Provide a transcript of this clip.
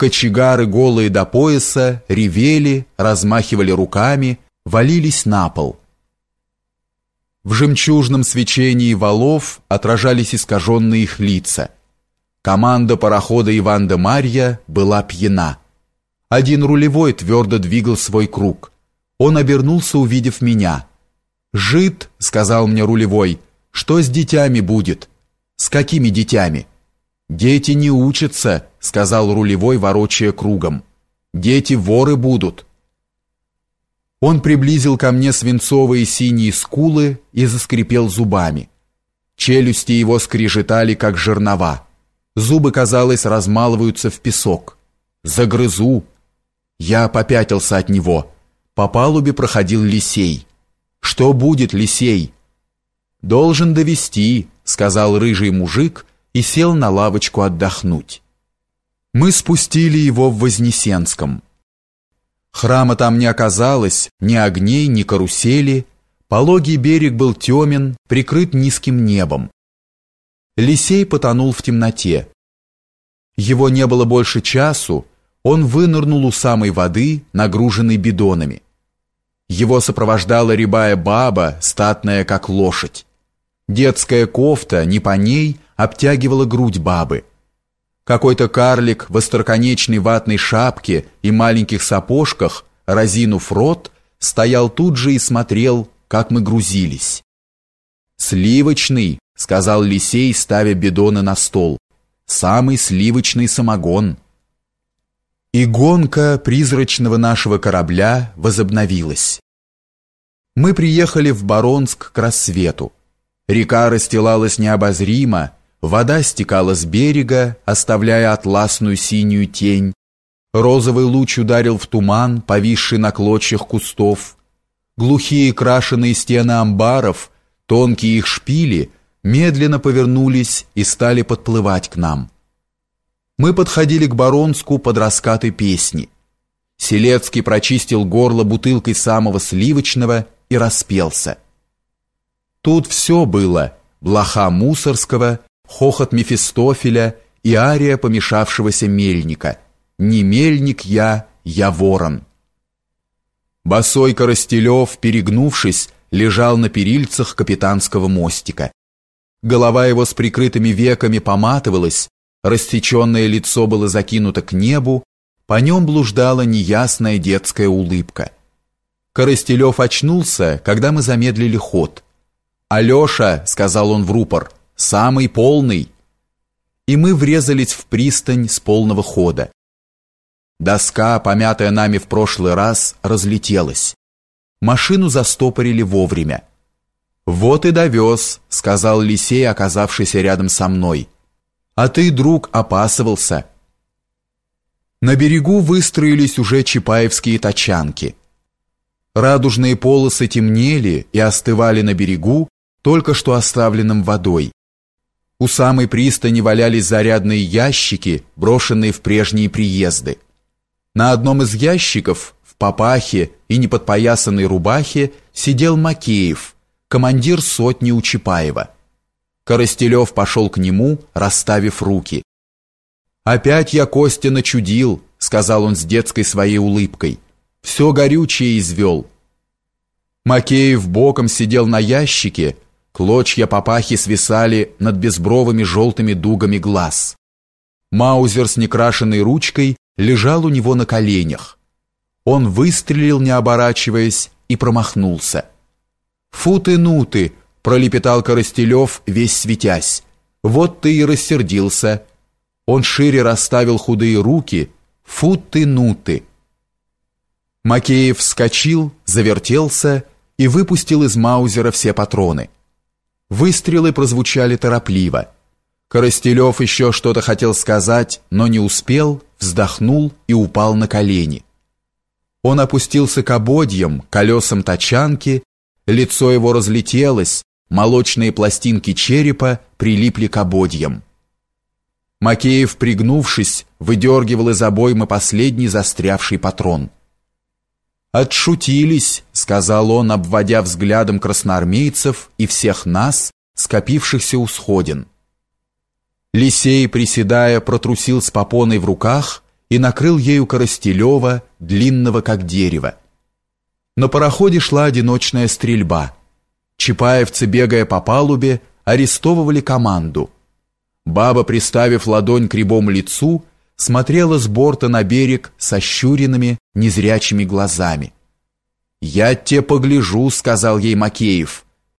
Кочегары, голые до пояса, ревели, размахивали руками, валились на пол. В жемчужном свечении валов отражались искаженные их лица. Команда парохода Иван де Марья была пьяна. Один рулевой твердо двигал свой круг. Он обернулся, увидев меня. «Жид», — сказал мне рулевой, — «что с детьми будет?» «С какими детьми?» «Дети не учатся», — сказал рулевой, ворочая кругом. «Дети воры будут». Он приблизил ко мне свинцовые синие скулы и заскрипел зубами. Челюсти его скрежетали, как жернова. Зубы, казалось, размалываются в песок. «Загрызу!» Я попятился от него. По палубе проходил Лисей. «Что будет, Лисей?» «Должен довести», — сказал рыжий мужик и сел на лавочку отдохнуть. Мы спустили его в Вознесенском. Храма там не оказалось, ни огней, ни карусели. Пологий берег был темен, прикрыт низким небом. Лисей потонул в темноте. Его не было больше часу, он вынырнул у самой воды, нагруженной бидонами. Его сопровождала рябая баба, статная как лошадь. Детская кофта, не по ней, обтягивала грудь бабы. Какой-то карлик в остроконечной ватной шапке и маленьких сапожках, разинув рот, стоял тут же и смотрел, как мы грузились. «Сливочный», — сказал Лисей, ставя бидоны на стол. «Самый сливочный самогон». И гонка призрачного нашего корабля возобновилась. Мы приехали в Баронск к рассвету. Река расстилалась необозримо, вода стекала с берега, оставляя атласную синюю тень. Розовый луч ударил в туман, повисший на клочьях кустов. Глухие крашеные стены амбаров, тонкие их шпили, медленно повернулись и стали подплывать к нам. Мы подходили к Баронску под раскаты песни. Селецкий прочистил горло бутылкой самого сливочного и распелся. Тут все было – блоха Мусорского, хохот Мефистофеля и ария помешавшегося мельника. «Не мельник я, я ворон». Босой Коростелев, перегнувшись, лежал на перильцах капитанского мостика. Голова его с прикрытыми веками поматывалась, рассеченное лицо было закинуто к небу, по нем блуждала неясная детская улыбка. Коростелев очнулся, когда мы замедлили ход – «Алеша», — сказал он в рупор, — «самый полный». И мы врезались в пристань с полного хода. Доска, помятая нами в прошлый раз, разлетелась. Машину застопорили вовремя. «Вот и довез», — сказал Лисей, оказавшийся рядом со мной. «А ты, друг, опасывался». На берегу выстроились уже чапаевские тачанки. Радужные полосы темнели и остывали на берегу, только что оставленным водой. У самой пристани валялись зарядные ящики, брошенные в прежние приезды. На одном из ящиков, в папахе и неподпоясанной рубахе, сидел Макеев, командир сотни у Чапаева. Коростелев пошел к нему, расставив руки. «Опять я Костя начудил», — сказал он с детской своей улыбкой. «Все горючее извел». Макеев боком сидел на ящике, Клочья папахи свисали над безбровыми желтыми дугами глаз. Маузер с некрашенной ручкой лежал у него на коленях. Он выстрелил, не оборачиваясь, и промахнулся. «Фу ты, ну ты!» — пролепетал Коростелев, весь светясь. «Вот ты и рассердился!» Он шире расставил худые руки. «Фу ты!» Макеев вскочил, завертелся и выпустил из Маузера все патроны. Выстрелы прозвучали торопливо. Коростелев еще что-то хотел сказать, но не успел, вздохнул и упал на колени. Он опустился к ободьям, колесам тачанки, лицо его разлетелось, молочные пластинки черепа прилипли к ободьям. Макеев, пригнувшись, выдергивал из обоймы последний застрявший патрон. «Отшутились», — сказал он, обводя взглядом красноармейцев и всех нас, скопившихся у сходин. Лисей, приседая, протрусил с попоной в руках и накрыл ею Коростелева, длинного как дерево. На пароходе шла одиночная стрельба. Чапаевцы, бегая по палубе, арестовывали команду. Баба, приставив ладонь к рябому лицу, смотрела с борта на берег со щуренными, незрячими глазами. «Я те погляжу», — сказал ей Макеев, —